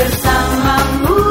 bersamamu.